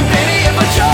And baby, if I try